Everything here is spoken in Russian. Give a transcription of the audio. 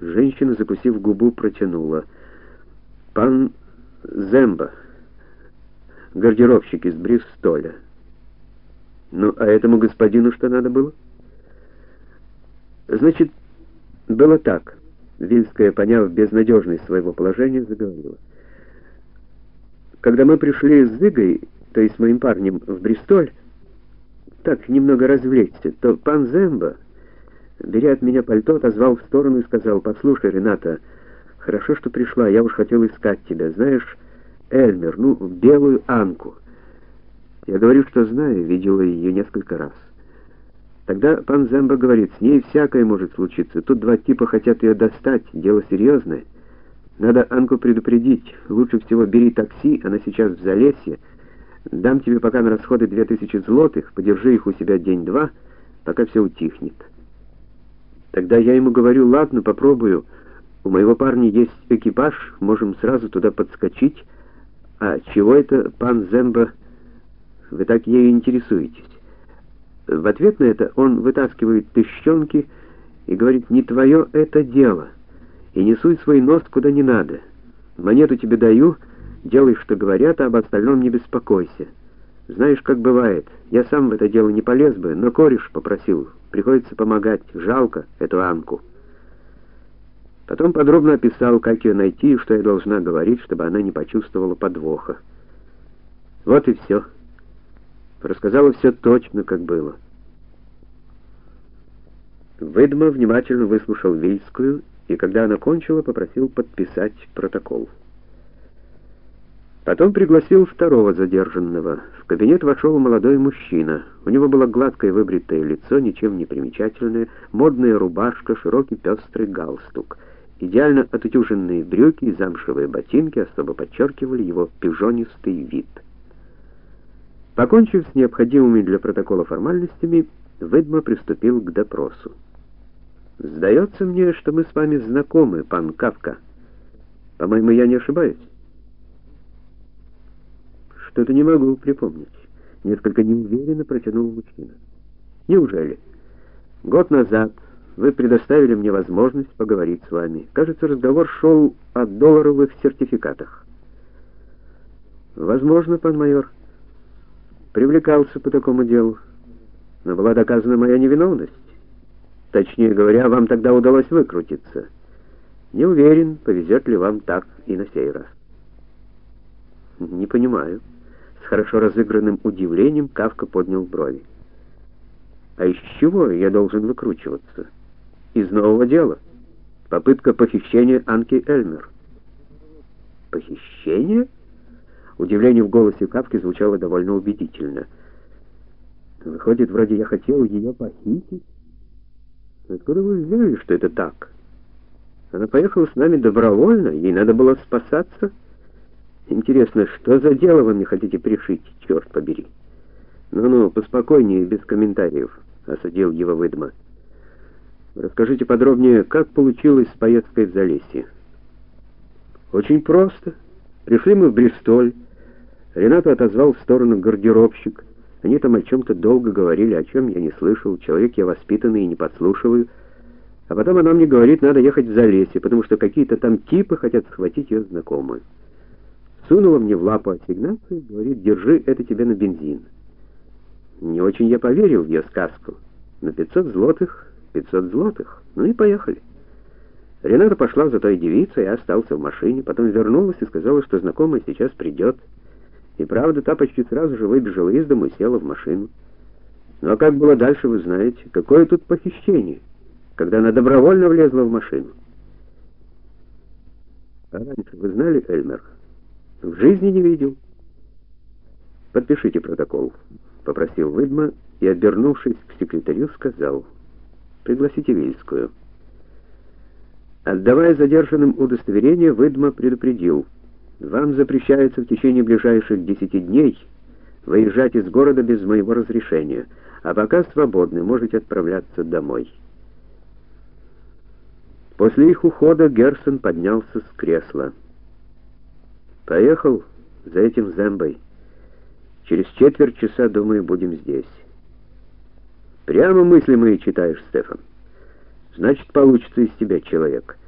Женщина, закусив губу, протянула: "Пан Земба, гардеробщик из Бристоля". Ну, а этому господину что надо было? Значит, было так. Вильская, поняв безнадежность своего положения, заговорила. Когда мы пришли с Зыгой, то есть с моим парнем, в Бристоль, так немного развлечься, то пан Земба, беря от меня пальто, отозвал в сторону и сказал, «Послушай, Рената, хорошо, что пришла, я уж хотел искать тебя. Знаешь, Эльмер, ну, белую Анку». Я говорю, что знаю, видела ее несколько раз. Тогда пан Земба говорит, с ней всякое может случиться. Тут два типа хотят ее достать, дело серьезное. Надо Анку предупредить. Лучше всего бери такси, она сейчас в Залесье. Дам тебе пока на расходы две тысячи злотых, подержи их у себя день-два, пока все утихнет. Тогда я ему говорю, ладно, попробую. У моего парня есть экипаж, можем сразу туда подскочить. А чего это пан Земба вы так ею интересуетесь. В ответ на это он вытаскивает тыщенки и говорит, не твое это дело, и не суй свой нос куда не надо. Монету тебе даю, делай, что говорят, а об остальном не беспокойся. Знаешь, как бывает, я сам в это дело не полез бы, но кореш попросил, приходится помогать, жалко эту Анку. Потом подробно описал, как ее найти и что я должна говорить, чтобы она не почувствовала подвоха. Вот и все рассказала все точно, как было. Выдма внимательно выслушал Вильскую и, когда она кончила, попросил подписать протокол. Потом пригласил второго задержанного. В кабинет вошел молодой мужчина. У него было гладкое выбритое лицо, ничем не примечательное, модная рубашка, широкий пестрый галстук. Идеально отутюженные брюки и замшевые ботинки особо подчеркивали его пижонистый вид. Покончив с необходимыми для протокола формальностями, Выдма приступил к допросу. Сдается мне, что мы с вами знакомы, пан Кавка. По-моему, я не ошибаюсь. Что-то не могу припомнить. Несколько неуверенно протянул мужчина. Неужели? Год назад вы предоставили мне возможность поговорить с вами. Кажется, разговор шел о долларовых сертификатах. Возможно, пан майор привлекался по такому делу, но была доказана моя невиновность. Точнее говоря, вам тогда удалось выкрутиться. Не уверен, повезет ли вам так и на сей раз. Не понимаю. Хорошо разыгранным удивлением Кавка поднял брови. А из чего я должен выкручиваться? Из нового дела. Попытка похищения Анки Эльмер. Похищение? Удивление в голосе Кавки звучало довольно убедительно. Выходит, вроде я хотел ее похитить. Откуда вы взяли, что это так? Она поехала с нами добровольно, ей надо было спасаться. Интересно, что за дело вы мне хотите пришить, черт побери? Ну-ну, поспокойнее, без комментариев, осадил его Выдма. Расскажите подробнее, как получилось с поездкой в Залесье. Очень просто. Пришли мы в Бристоль. Рената отозвал в сторону гардеробщик. Они там о чем-то долго говорили, о чем я не слышал. Человек я воспитанный и не подслушиваю. А потом она мне говорит, надо ехать в Залесье, потому что какие-то там типы хотят схватить ее знакомую. Сунула мне в лапу ассигнацию, говорит, держи это тебе на бензин. Не очень я поверил в ее сказку. На 500 злотых, 500 злотых. Ну и поехали. Рената пошла за той девицей, я остался в машине, потом вернулась и сказала, что знакомая сейчас придет. И правда, та почти сразу же выбежала из дома и села в машину. Ну а как было дальше, вы знаете. Какое тут похищение, когда она добровольно влезла в машину. А раньше вы знали Эльмер? В жизни не видел. Подпишите протокол, попросил Выдма и, обернувшись к секретарю, сказал: "Пригласите Вильскую". Отдавая задержанным удостоверение, Выдма предупредил: вам запрещается в течение ближайших десяти дней выезжать из города без моего разрешения, а пока свободны, можете отправляться домой. После их ухода Герсон поднялся с кресла. Поехал за этим Зембой. Через четверть часа, думаю, будем здесь. Прямо мысли мои читаешь, Стефан. Значит, получится из тебя человек.